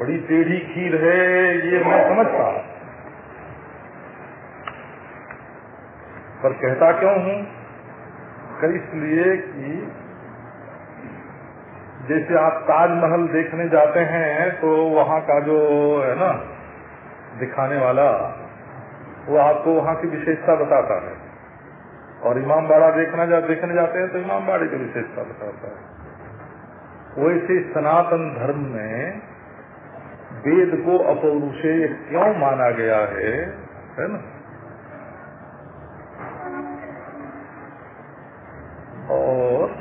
बड़ी टेढ़ी खीर है, ये मैं समझता हूँ। पर कहता क्यों हूँ? इसलिए कि जैसे आप ताजमहल देखने जाते हैं तो वहाँ का जो, है ना, दिखाने वाला, वो आपको वहाँ की विशेषता बताता है। और इमाम बाड़ा देखना जा, देखने जाते हैं तो इमाम बाड़े की विशेषता बताता है। वैसे सनातन धर्म में वेद को अपौरुषेय क्यों माना गया है है ना और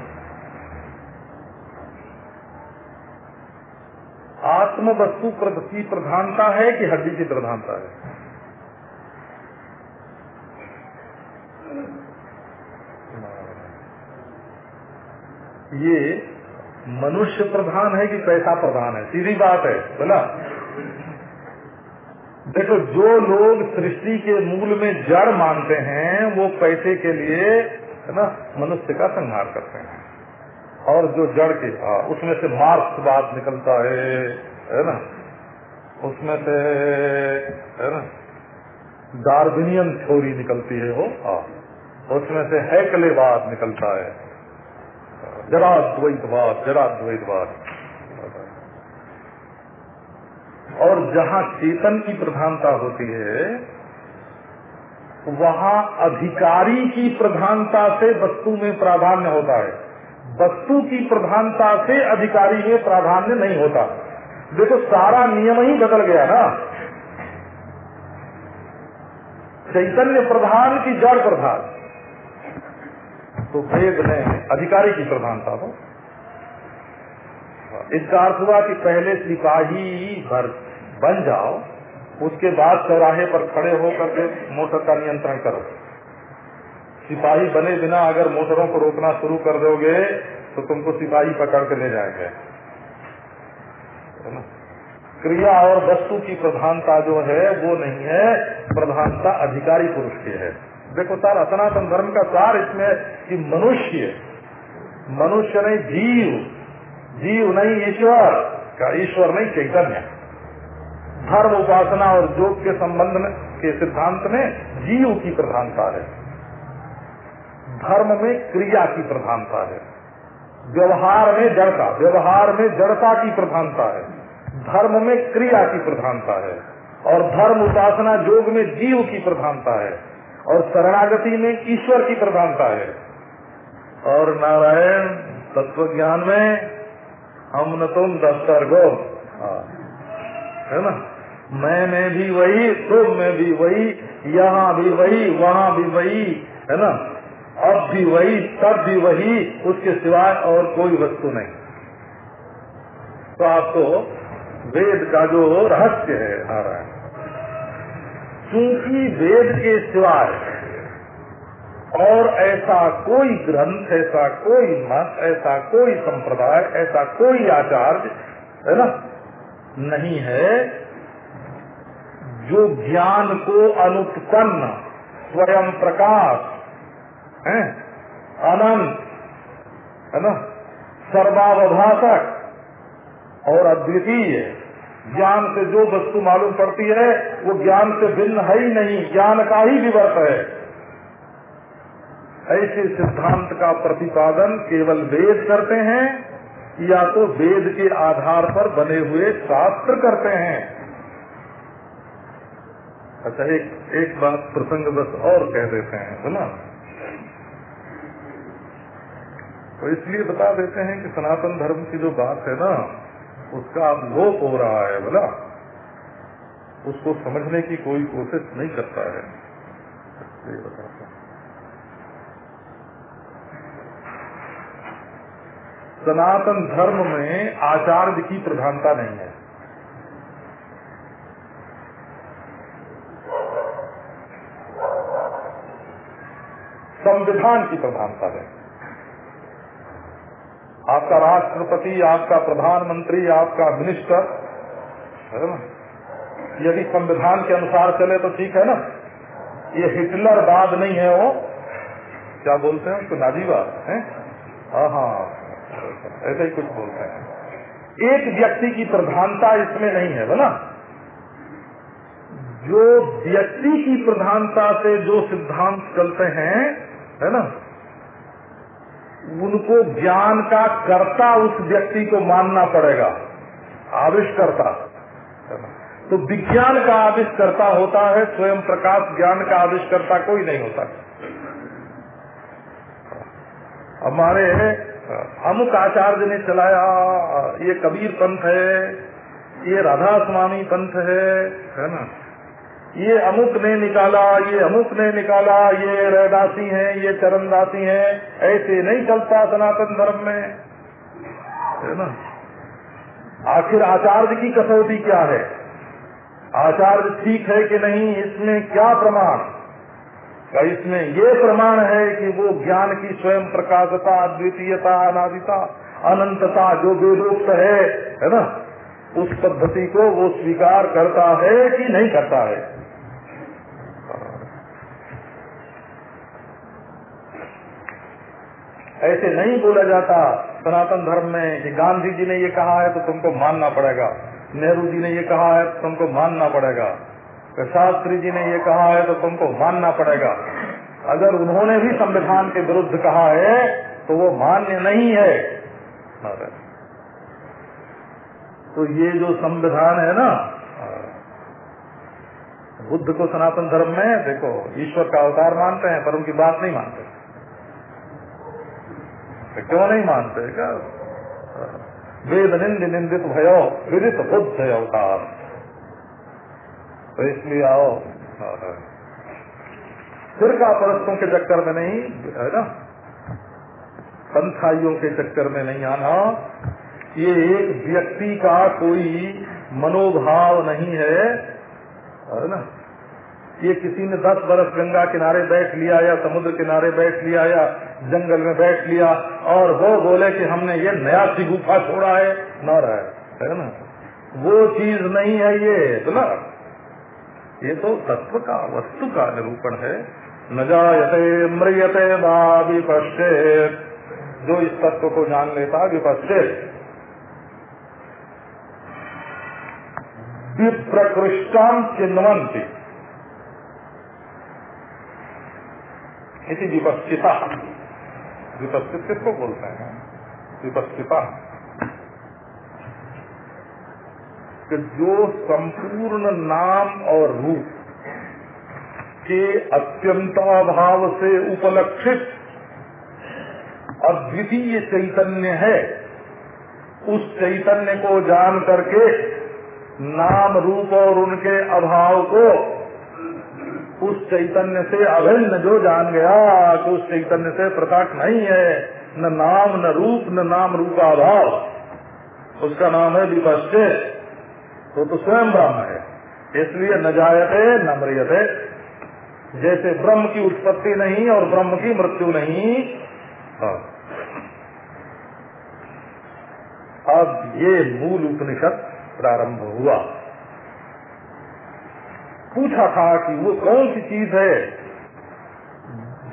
वस्तु की प्रधानता है कि हड्डी की प्रधानता है? ये मनुष्य प्रधान है कि पैसा प्रधान है? सीधी बात है बोला। देखो जो लोग सृष्टि के मूल में जड़ मानते हैं वो पैसे के लिए है ना मनुष्य का संहार करते हैं। और जो जड़ के हाँ, उसमें से मार्क्सवाद निकलता है। है ना? उसमें से, है ना? डार्विनियन थ्योरी निकलती है वो। हाँ। उसमें से हैकलेवाद निकलता है। जरा द्वैतवाद जरा द्वैतवाद। और जहाँ चेतन की प्रधानता होती है, वहाँ अधिकारी की प्रधानता से वस्तु में प्राधान्य होता है। वस्तु की प्रधानता से अधिकारी में प्राधान्य नहीं होता। देखो, सारा नियम ही बदल गया ना। चैतन्य प्रधान की जड़ प्रधान। तो वेद में अधिकारी की प्रधानता हो इसका अर्थ हुआ कि पहले सिपाही भर बन जाओ, उसके बाद चौराहे पर खड़े होकर के मोटर का नियंत्रण करो। सिपाही बने बिना अगर मोटरों को रोकना शुरू कर दोगे तो तुमको सिपाही पकड़ के ले जाएँगे। क्रिया और वस्तु की प्रधानता जो है, वो नहीं है। प्रधानता अधिकारी पुरुष की है। देखो सारा सनातन धर्म का सार इसमें कि मनुष्य मनुष्य नहीं, जीव जीव नहीं, ईश्वर का ईश्वर नहीं, चैतन्य। धर्म उपासना और योग के संबंध में, के सिद्धांत में जीव की प्रधानता है। धर्म में क्रिया की प्रधानता है। व्यवहार में जड़ता, व्यवहार में जड़ता की प्रधानता है। धर्म में क्रिया की प्रधानता है। और धर्म उपासना योग में जीव की प्रधानता है। और शरणागति में ईश्वर की प्रधानता है। और नारायण तत्व ज्ञान में हम न तुम दफ्तर गो हाँ। है ना? मैं में भी वही, तुम में भी वही, यहाँ भी वही, वहाँ भी वही। है ना? अब भी वही, तब भी वही, उसके सिवाय और कोई वस्तु नहीं। तो आपको वेद का जो रहस्य है, नारायण क्योंकि वेद के सिवाय और ऐसा कोई ग्रंथ, ऐसा कोई मत, ऐसा कोई संप्रदाय, ऐसा कोई आचार्य, है ना, नहीं है, जो ज्ञान को अनुत्पन्न, स्वयं प्रकाश है? अनंत, है ना? सर्वावभाषक और अद्वितीय। ज्ञान से जो वस्तु मालूम पड़ती है, वो ज्ञान से भिन्न है ही नहीं, ज्ञान का ही विवर्त है। ऐसे सिद्धांत का प्रतिपादन केवल वेद करते हैं, या तो वेद के आधार पर बने हुए शास्त्र करते हैं? अच्छा एक एक बात प्रसंग बस और कह देते हैं बोला तो इसलिए बता देते हैं कि सनातन धर्म की जो बात है ना, उसका अब लोप हो रहा है बोला। उसको समझने की कोई कोशिश नहीं करता है। सनातन धर्म में आचार्य की प्रधानता नहीं है। संविधान की प्रधानता है। आपका राष्ट्रपति आपका प्रधानमंत्री आपका मिनिस्टर। है ना यदि संविधान के अनुसार चले तो ठीक है ना? ये हिटलर बाद नहीं है वो। क्या बोलते हैं उसको? नाजीवाद है? हाँ, ऐसे ही कुछ बोलते हैं। एक व्यक्ति की प्रधानता इसमें नहीं है बोला जो व्यक्ति की प्रधानता से जो सिद्धांत चलते हैं है ना? उनको ज्ञान का कर्ता उस व्यक्ति को मानना पड़ेगा। आविष्कर्ता। तो विज्ञान का आविष्कर्ता होता है, स्वयं प्रकाश ज्ञान का आविष्कर्ता कोई नहीं होता। हमारे अमुक आचार्य ने चलाया, ये कबीर पंथ है, ये राधा स्वामी पंथ है है ना? ये अमुक ने निकाला, ये अमुक ने निकाला, ये रहदासी हैं, ये चरणदासी हैं, ऐसे नहीं चलता सनातन धर्म में। है ना? आखिर आचार्य की कसौटी क्या है? आचार्य ठीक है कि नहीं? इसमें क्या प्रमाण? इसमें ये प्रमाण है कि वो ज्ञान की स्वयं प्रकाशता, अद्वितीयता, अनादिता, अनंतता जो वेदोक्त है है ना? उस पद्धति को वो स्वीकार करता है कि नहीं करता है? ऐसे नहीं बोला जाता सनातन धर्म में कि गांधी जी ने ये कहा है तो तुमको मानना पड़ेगा। नेहरू जी ने ये कहा है तो तुमको मानना पड़ेगा। शास्त्री जी ने ये कहा है तो तुमको मानना पड़ेगा। अगर उन्होंने भी संविधान के विरुद्ध कहा है तो वो मान्य नहीं है। तो ये जो संविधान है ना, बुद्ध को सनातन धर्म में, देखो, ईश्वर का अवतार मानते हैं, पर उनकी बात नहीं मानते। तो क्यों नहीं मानते क्या वेद निंद निंदित भयो, विदित बुद्ध अवतार। तो इसलिए आओ फिरका परस्तों के चक्कर में नहीं, है ना? पंथाइयों के चक्कर में नहीं आना। ये एक व्यक्ति का कोई मनोभाव नहीं है है ना? ये किसी ने दस बरस गंगा किनारे बैठ लिया या समुद्र किनारे बैठ लिया या जंगल में बैठ लिया और वो बोले कि हमने ये नया सी गुफा छोड़ा है। न रहा है। ना? वो चीज़ नहीं है ये तो ना। ये तो तत्व का, वस्तु का निरूपण है। न जायते मृयते विपश्चेत जो इस तत्व को जान लेता विपश्चेत विप्रकृष्टाम चिन्वंती इसी विपस्थिता विपस्थित किसको बोलते हैं। विपस्थिता कि जो संपूर्ण नाम और रूप के अत्यंताभाव से उपलक्षित अद्वितीय चैतन्य है, उस चैतन्य को जान करके नाम, रूप और उनके अभाव को उस चैतन्य से अभिन्न जो जान गया तो उस चैतन्य से प्रकाश नहीं है। न नाम, न रूप, न नाम रूपाभाव उसका नाम है विपश्चे। तो तो स्वयं ब्रह्म है। इसलिए न जायते, न मृियते। जैसे ब्रह्म की उत्पत्ति नहीं और ब्रह्म की मृत्यु नहीं। हाँ। अब ये मूल उपनिषद प्रारंभ हुआ। पूछा था कि वो कौन सी चीज़ है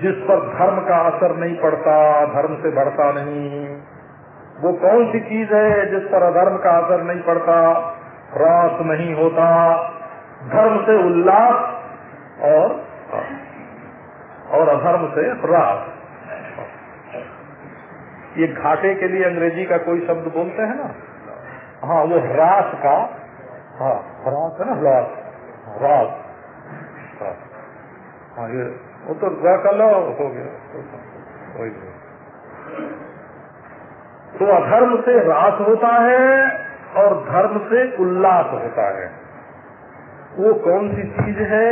जिस पर धर्म का असर नहीं पड़ता, धर्म से बढ़ता नहीं। वो कौन सी चीज़ है जिस पर अधर्म का असर नहीं पड़ता, रास नहीं होता। धर्म से उल्लास और और अधर्म से रास। ये घाटे के लिए अंग्रेज़ी का कोई शब्द बोलते हैं ना? हाँ वो ह्रास का हाँ ह्रास है ना ह्रास रास हाँ, ये वो तो लो हो गया। वही तो अधर्म से रास होता है और धर्म से उल्लास होता है। वो कौन सी चीज़ है?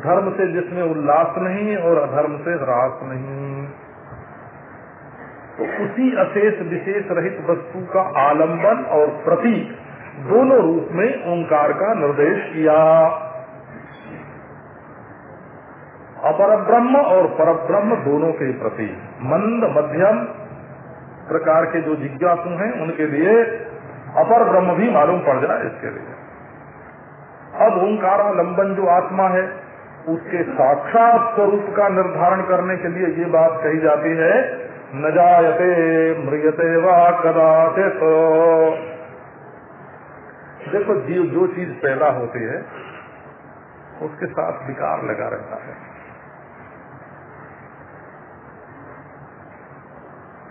धर्म से जिसमें उल्लास नहीं और अधर्म से रास नहीं। तो उसी अशेष विशेष रहित वस्तु का आलंबन और प्रतीक दोनों रूप में ओंकार का निर्देश किया। अपर ब्रह्म और पर ब्रह्म दोनों के प्रति मंद मध्यम प्रकार के जो जिज्ञासु हैं, उनके लिए अपर ब्रह्म भी मालूम पड़ जाए इसके लिए। अब ओंकारालंबन जो आत्मा है, उसके साक्षात स्वरूप का निर्धारण करने के लिए ये बात कही जाती है, न जायते, मृगते व कदाचित। देखो जीव जो चीज़ पैदा होती है, उसके साथ विकार लगा रहता है।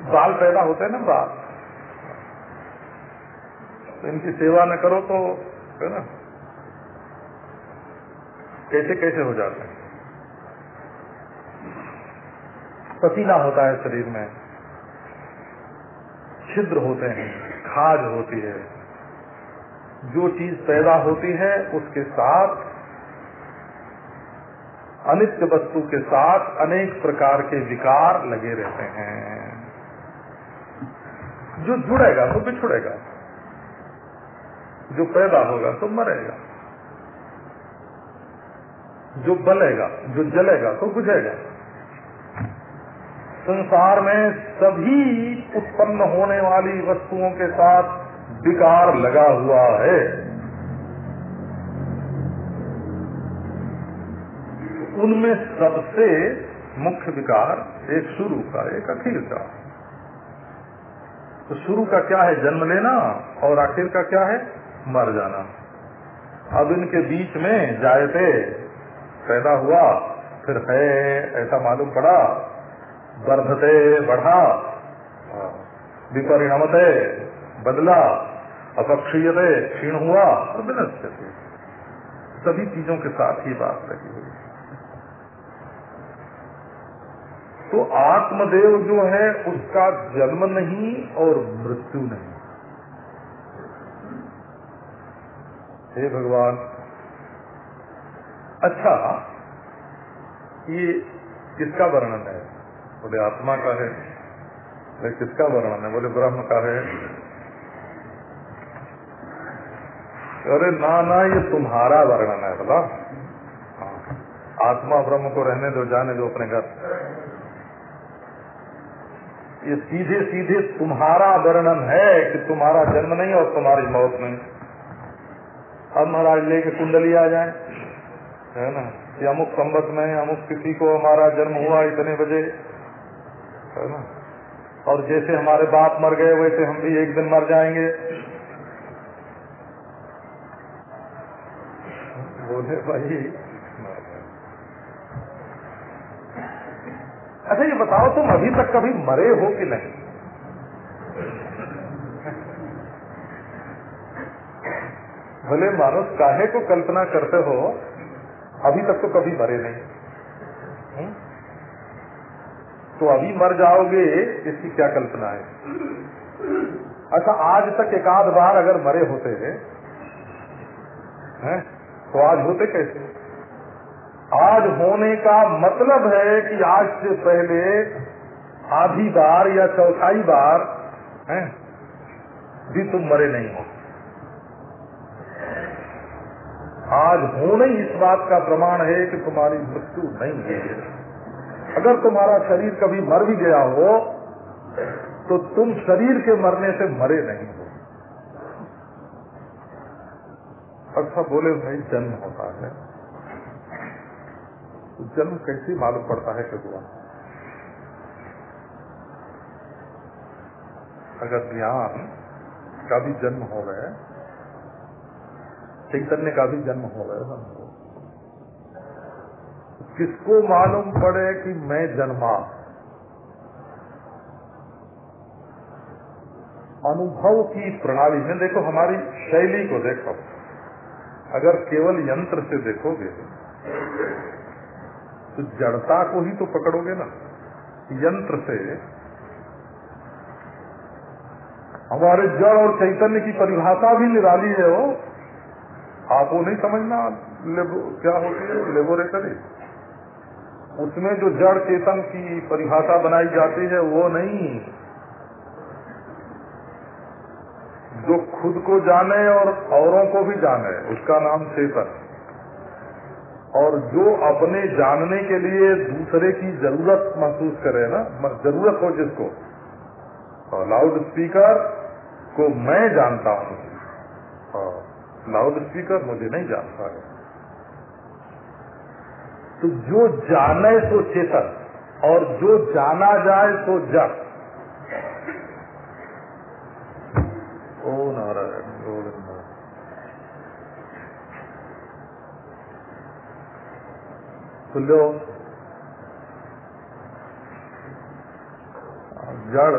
बाल पैदा होते हैं ना बाल। तो इनकी सेवा न करो तो है ना, कैसे कैसे हो जाते हैं। पसीना होता है शरीर में। छिद्र होते हैं, खाज होती है। जो चीज़ पैदा होती है उसके साथ, अनित्य वस्तु के साथ अनेक प्रकार के विकार लगे रहते हैं। जो जुड़ेगा तो बिछुड़ेगा। जो पैदा होगा तो मरेगा। जो बलेगा, जो जलेगा तो बुझेगा। संसार में सभी उत्पन्न होने वाली वस्तुओं के साथ विकार लगा हुआ है। उनमें सबसे मुख्य विकार, एक शुरू का, एक अखिर का। तो शुरू का क्या है? जन्म लेना और आखिर का क्या है? मर जाना। अब इनके बीच में जायते, पैदा हुआ, फिर है, ऐसा मालूम पड़ा वर्धते बढ़ा विपरिणमते, बदला अपक्षीयते क्षीण हुआ और विनश्य सभी चीज़ों के साथ ही बात लगी हुई। तो आत्मदेव जो है, उसका जन्म नहीं और मृत्यु नहीं। हे भगवान। अच्छा ये किसका वर्णन है? बोले, आत्मा का है। बोले, किसका वर्णन है? बोले, ब्रह्म का है। अरे ना ना, ये तुम्हारा वर्णन है बोला हाँ। आत्मा ब्रह्म को रहने दो, जाने दो अपने घर। ये सीधे सीधे तुम्हारा वर्णन है कि तुम्हारा जन्म नहीं और तुम्हारी मौत नहीं। अब महाराज लेके कुंडली आ जाए। है ना? कि अमुक संबत में, अमुक किसी को हमारा जन्म हुआ इतने बजे। है ना? और जैसे हमारे बाप मर गए, वैसे हम भी एक दिन मर जाएँगे। बोले भाई अच्छा ये बताओ, तुम अभी तक कभी मरे हो कि नहीं? भले मानुष काहे को कल्पना करते हो, अभी तक तो कभी मरे नहीं। तो अभी मर जाओगे, इसकी क्या कल्पना है? अच्छा आज तक एक आध बार अगर मरे होते हैं? तो आज होते कैसे? आज होने का मतलब है कि आज से पहले आधी बार या चौथाई बार, है, भी तुम मरे नहीं हो। आज होने इस बात का प्रमाण है कि तुम्हारी मृत्यु नहीं है। अगर तुम्हारा शरीर कभी मर भी गया हो तो तुम शरीर के मरने से मरे नहीं हो। अच्छा बोले भाई, जन्म होता है। तो जन्म कैसे मालूम पड़ता है कि हुआ? अगर ज्ञान का भी जन्म हो गए चैतन्य का भी जन्म हो गए किसको मालूम पड़े कि मैं जन्मा? अनुभव की प्रणाली में देखो, हमारी शैली को देखो। अगर केवल यंत्र से देखोगे तो जड़ता को ही तो पकड़ोगे ना। यंत्र से हमारे जड़ और चैतन्य की परिभाषा भी निराली है वो। आप वो नहीं समझना क्या होती है? लेबोरेटरी। उसमें जो जड़ चेतन की परिभाषा बनाई जाती है, वो नहीं जो खुद को जाने और औरों को भी जाने, उसका नाम चेतन। और जो अपने जानने के लिए दूसरे की ज़रूरत महसूस करे ना ज़रूरत हो जिसको। लाउड स्पीकर को मैं जानता हूँ। लाउड स्पीकर मुझे नहीं जानता है। तो जो जाने तो चेतन, और जो जाना जाए तो जग। ओ नारायण गोविंद तो लो जड़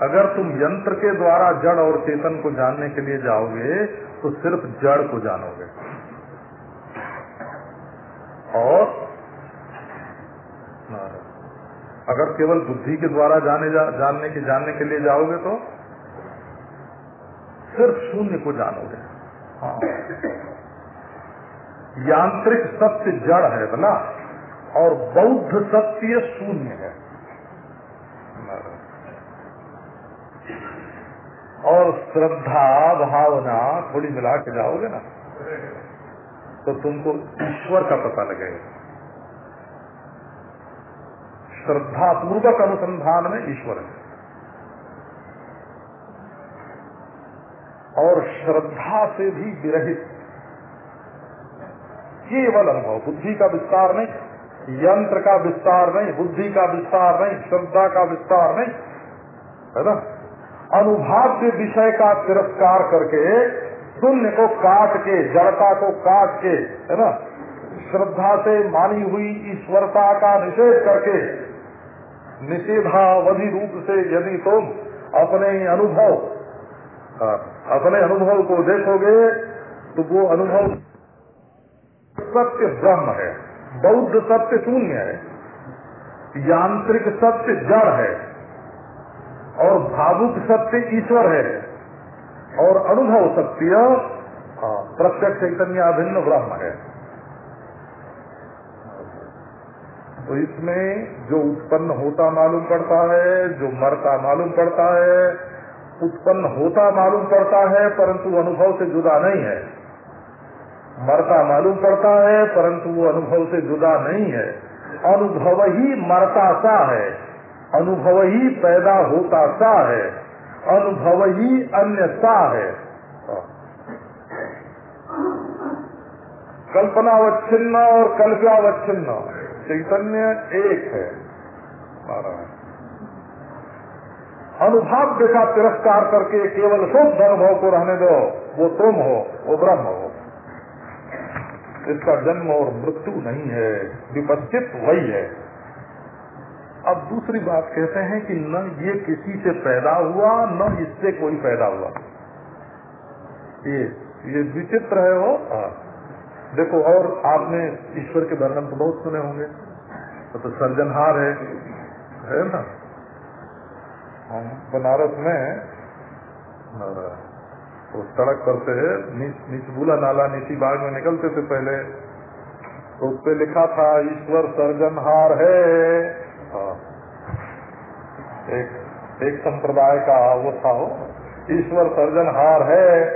अगर तुम यंत्र के द्वारा जड़ और चेतन को जानने के लिए जाओगे तो सिर्फ़ जड़ को जानोगे। और अगर केवल बुद्धि के द्वारा जाने जा, जानने के जानने के लिए जाओगे तो? सिर्फ़ शून्य को जानोगे। हाँ। यांत्रिक सत्य जड़ है बना, और बौद्ध सत्य शून्य है। और श्रद्धा, भावना थोड़ी मिला के जाओगे ना तो तुमको ईश्वर का पता लगेगा। श्रद्धा पूर्वक अनुसंधान में ईश्वर है। और श्रद्धा से भी विरहित। केवल अनुभव, बुद्धि का विस्तार नहीं, यंत्र का विस्तार नहीं, बुद्धि का विस्तार नहीं, श्रद्धा का विस्तार नहीं, है ना? अनुभाव्य विषय का तिरस्कार करके, शून्य को काट के, जड़ता को काट के, है ना? श्रद्धा से मानी हुई ईश्वरता का निषेध करके, निषेधावधि रूप से यदि तुम अपने अनुभव हाँ, अपने अनुभव को देखोगे तो वो अनुभव सत्य ब्रह्म है बौद्ध सत्य शून्य है यांत्रिक सत्य जड़ है और भावुक सत्य ईश्वर है और अनुभव सत्य प्रत्यक्ष चैतन्य अभिन्न ब्रह्म है। तो इसमें जो उत्पन्न होता मालूम पड़ता है जो मरता मालूम पड़ता है उत्पन्न होता मालूम पड़ता है, परंतु अनुभव से जुदा नहीं है। मरता मालूम पड़ता है, परंतु वो अनुभव से जुदा नहीं है। अनुभव ही मरता सा है, अनुभव ही पैदा होता सा है, अनुभव ही अन्य सा है। कल्पनावच्छिन्न और कल्प्यावच्छिन्न, चैतन्य एक है। अनुभाव्य का तिरस्कार करके केवल शुद्ध अनुभव को रहने दो वो तुम हो वो ब्रह्म हो। इसका जन्म और मृत्यु नहीं है विपस्थित वही है। अब दूसरी बात कहते हैं कि न ये किसी से पैदा हुआ न इससे कोई पैदा हुआ। ये ये विचित्र है वो। हाँ। देखो और आपने ईश्वर के वर्णन तो बहुत सुने होंगे। तो, तो सर्जनहार है है ना? हम बनारस में वो सड़क पर से नीचबूला नाला नीति बाग में निकलते थे पहले। तो उस पर लिखा था, ईश्वर सर्जनहार है। हाँ। एक एक संप्रदाय का वो था हो ईश्वर सर्जनहार है।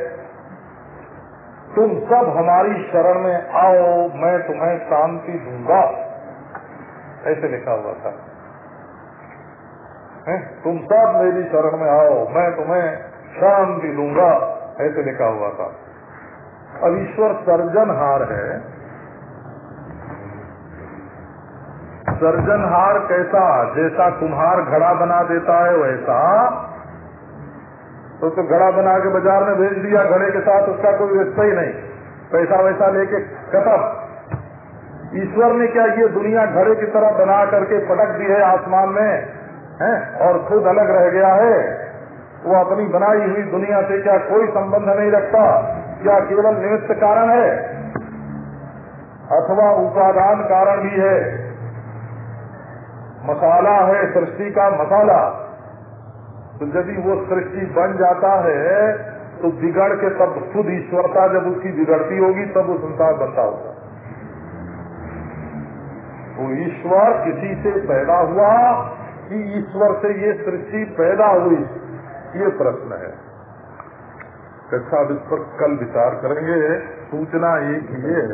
तुम सब हमारी शरण में आओ, मैं तुम्हें शांति दूँगा। ऐसे लिखा हुआ था। है? तुम सब मेरी शरण में आओ, मैं तुम्हें शांति दूँगा, ऐसे लिखा हुआ था। अब ईश्वर सर्जनहार है। सर्जनहार कैसा? जैसा कुम्हार घड़ा बना देता है, वैसा। तो तो घड़ा बना के बाज़ार में भेज दिया, घड़े के साथ उसका कोई रिश्ता ही नहीं। पैसा वैसा लेके खत्म। ईश्वर ने क्या ये दुनिया घड़े की तरह बना करके पटक दी है आसमान में? है और खुद अलग रह गया है। वो अपनी बनाई हुई दुनिया से क्या कोई संबंध नहीं रखता क्या केवल निमित्त कारण है? अथवा उपादान कारण भी है? मसाला है, सृष्टि का मसाला। तो यदि वो सृष्टि बन जाता है तो बिगड़ के तब खुद ईश्वरता जब उसकी बिगड़ती होगी, तब वो संसार बनता होगा। वो ईश्वर किसी से पैदा हुआ कि ईश्वर से ये सृष्टि पैदा हुई, ये प्रश्न है। कक्षा इस पर कल विचार करेंगे। सूचना एक ही है।